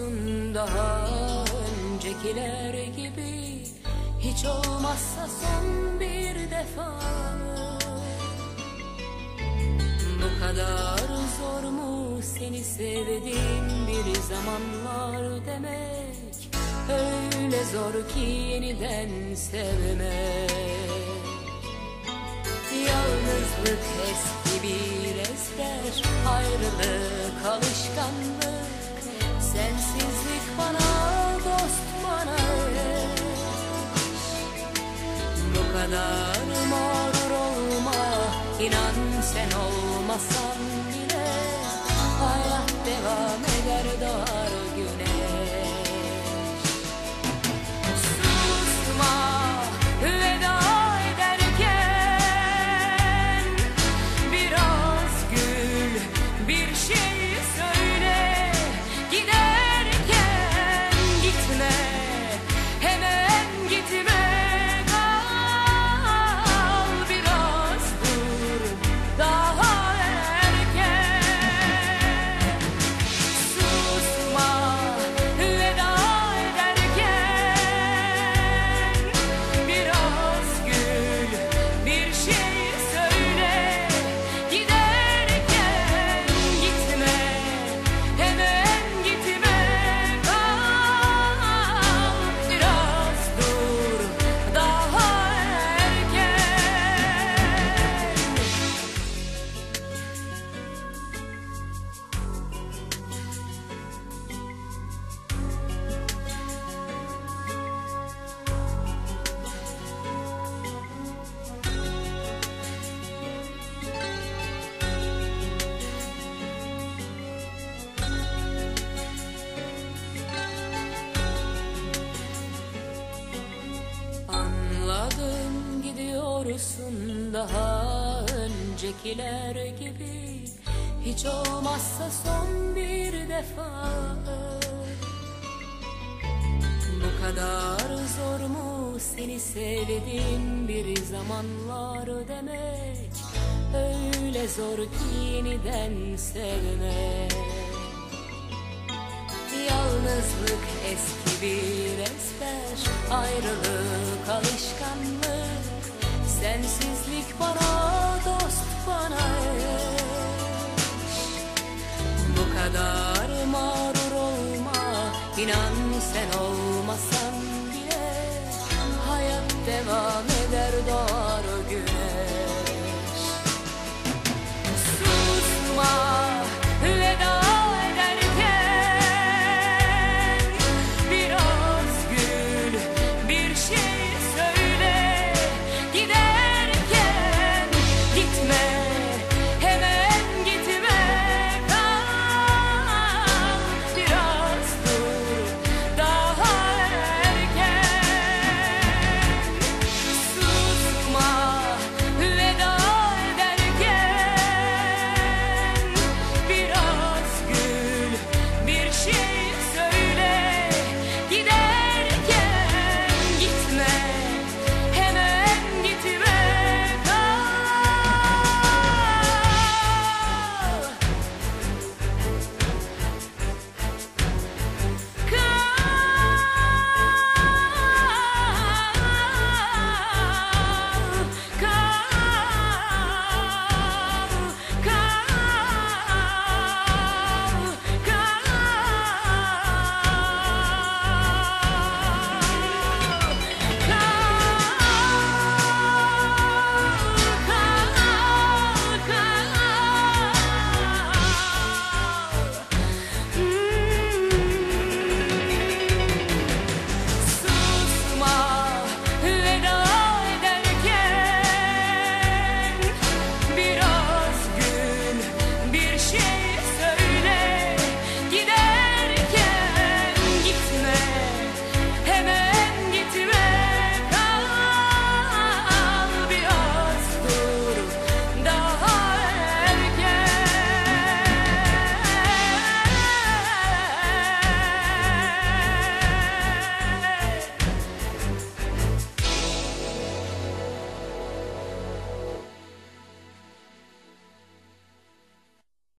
olursun daha öncekiler gibi Hiç olmazsa son bir defa. Bu kadar zor mu seni sevdiğim bir zamanlar demek? Öyle zor ki yeniden sevmek. Yalnızlık eski bir ezber Ayrılık alışkanlık Sensizlik bana dost bana Bu kadar mağrur olma İnan sen olmasan gidiyorsun daha öncekiler gibi. Hiç olmazsa son bir defa. Bu kadar zor mu seni sevdiğim bir zamanlar demek? Öyle zor ki yeniden sevmek. Yalnızlık eski bir ezber Ayrılık İnan sen olmasan